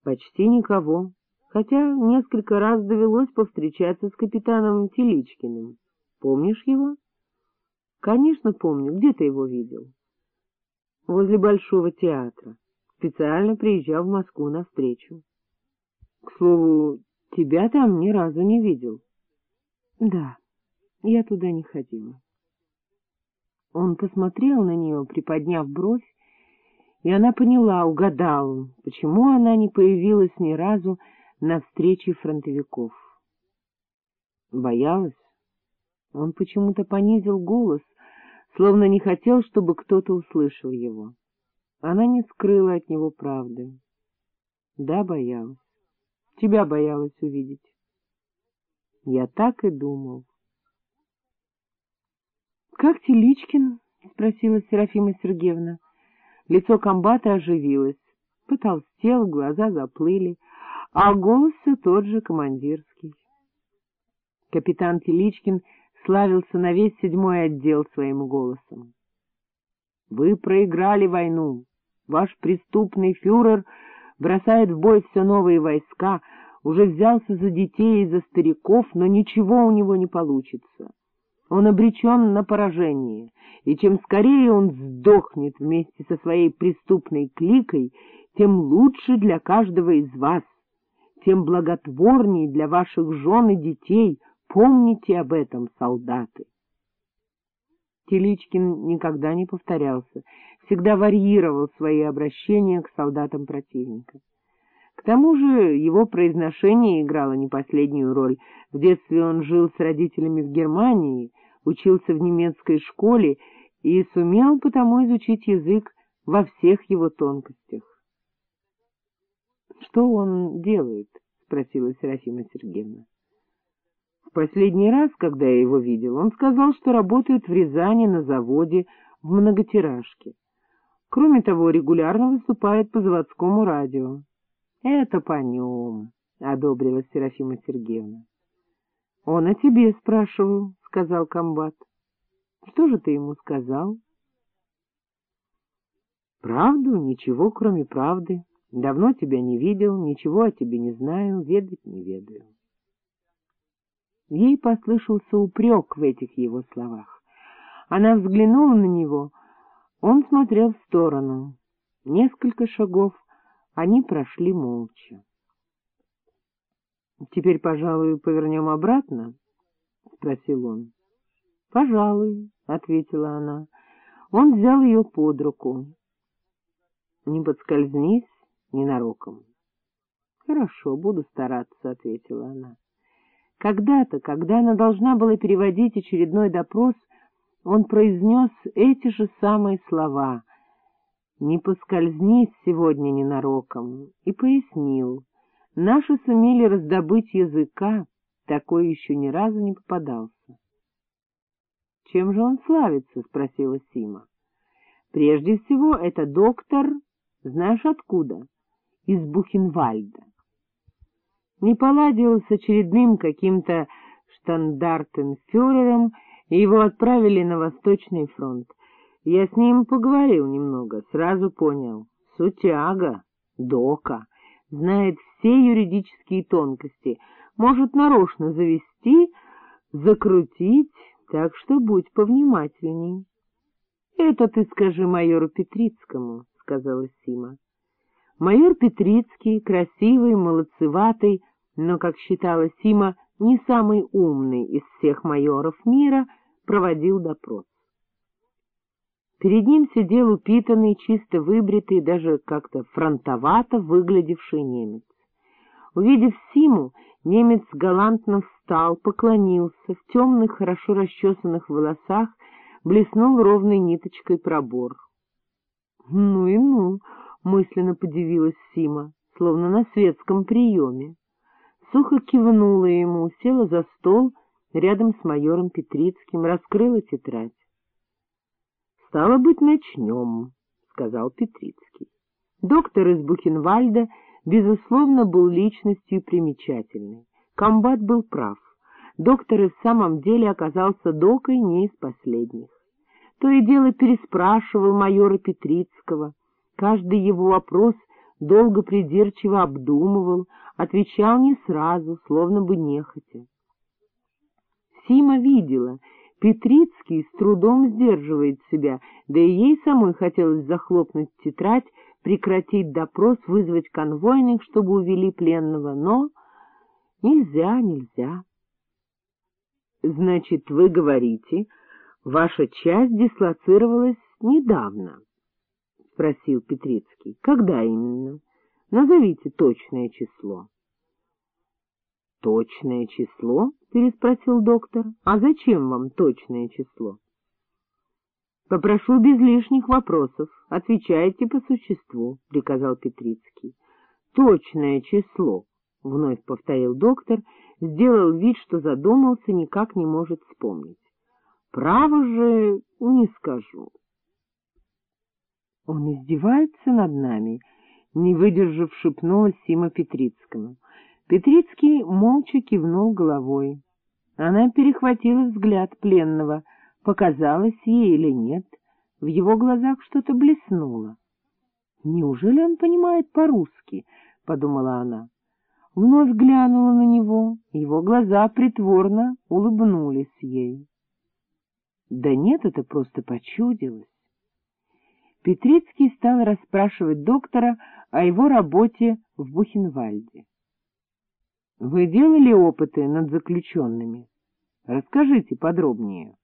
— Почти никого, хотя несколько раз довелось повстречаться с капитаном Теличкиным. Помнишь его? — Конечно, помню. Где ты его видел? — Возле Большого театра. Специально приезжал в Москву навстречу. — К слову, тебя там ни разу не видел. — Да, я туда не ходила. Он посмотрел на нее, приподняв бровь, и она поняла, угадала, почему она не появилась ни разу на встрече фронтовиков. Боялась? Он почему-то понизил голос, словно не хотел, чтобы кто-то услышал его. Она не скрыла от него правды. Да, боялась. Тебя боялась увидеть. Я так и думал. — Как Теличкин? — спросила Серафима Сергеевна. Лицо комбата оживилось, потолстел, глаза заплыли, а голос все тот же командирский. Капитан Теличкин славился на весь седьмой отдел своим голосом. — Вы проиграли войну. Ваш преступный фюрер бросает в бой все новые войска, уже взялся за детей и за стариков, но ничего у него не получится. Он обречен на поражение, и чем скорее он сдохнет вместе со своей преступной кликой, тем лучше для каждого из вас, тем благотворней для ваших жен и детей. Помните об этом, солдаты. Теличкин никогда не повторялся, всегда варьировал свои обращения к солдатам противника. К тому же его произношение играло не последнюю роль. В детстве он жил с родителями в Германии, учился в немецкой школе и сумел потому изучить язык во всех его тонкостях. — Что он делает? — спросила Серафима Сергеевна. В последний раз, когда я его видел, он сказал, что работает в Рязани на заводе в многотиражке. Кроме того, регулярно выступает по заводскому радио. — Это по нем, — одобрила Серафима Сергеевна. — Он о тебе спрашивал, — сказал комбат. — Что же ты ему сказал? — Правду, ничего, кроме правды. Давно тебя не видел, ничего о тебе не знаю, ведать не ведаю. Ей послышался упрек в этих его словах. Она взглянула на него, он смотрел в сторону. Несколько шагов — они прошли молча. — Теперь, пожалуй, повернем обратно? — спросил он. — Пожалуй, — ответила она. Он взял ее под руку. — Не подскользнись ненароком. — Хорошо, буду стараться, — ответила она. Когда-то, когда она должна была переводить очередной допрос, он произнес эти же самые слова — не поскользнись сегодня ненароком, и пояснил. Наши сумели раздобыть языка, такой еще ни разу не попадался. — Чем же он славится? — спросила Сима. — Прежде всего, это доктор, знаешь откуда? Из Бухенвальда. Не поладил с очередным каким-то штандартенфюрером, и его отправили на Восточный фронт. Я с ним поговорил немного, сразу понял. Сутяга, дока, знает все юридические тонкости, может нарочно завести, закрутить, так что будь повнимательней. — Это ты скажи майору Петрицкому, — сказала Сима. Майор Петрицкий, красивый, молодцеватый, но, как считала Сима, не самый умный из всех майоров мира, проводил допрос. Перед ним сидел упитанный, чисто выбритый, даже как-то фронтовато выглядевший немец. Увидев Симу, немец галантно встал, поклонился, в темных, хорошо расчесанных волосах блеснул ровной ниточкой пробор. — Ну и ну! — мысленно подивилась Сима, словно на светском приеме. Сухо кивнула ему, села за стол рядом с майором Петрицким, раскрыла тетрадь. — Стало быть, начнем, — сказал Петрицкий. Доктор из Бухенвальда, безусловно, был личностью примечательной. Комбат был прав. Доктор и в самом деле оказался докой не из последних. То и дело переспрашивал майора Петрицкого. Каждый его вопрос долго придирчиво обдумывал, отвечал не сразу, словно бы нехотя. Сима видела, Петрицкий с трудом сдерживает себя, да и ей самой хотелось захлопнуть тетрадь, прекратить допрос, вызвать конвойных, чтобы увели пленного, но нельзя, нельзя. — Значит, вы говорите, ваша часть дислоцировалась недавно? — спросил Петрицкий. — Когда именно? Назовите точное число. — Точное число? — переспросил доктор. — А зачем вам точное число? — Попрошу без лишних вопросов. Отвечайте по существу, — приказал Петрицкий. — Точное число, — вновь повторил доктор, сделал вид, что задумался, никак не может вспомнить. — Право же не скажу. — Он издевается над нами, — не выдержав, шепнула Сима Петрицкому. Петрицкий молча кивнул головой. Она перехватила взгляд пленного, показалось ей или нет, в его глазах что-то блеснуло. «Неужели он понимает по-русски?» — подумала она. Вновь глянула на него, его глаза притворно улыбнулись ей. Да нет, это просто почудилось. Петрицкий стал расспрашивать доктора о его работе в Бухенвальде. Вы делали опыты над заключенными? Расскажите подробнее.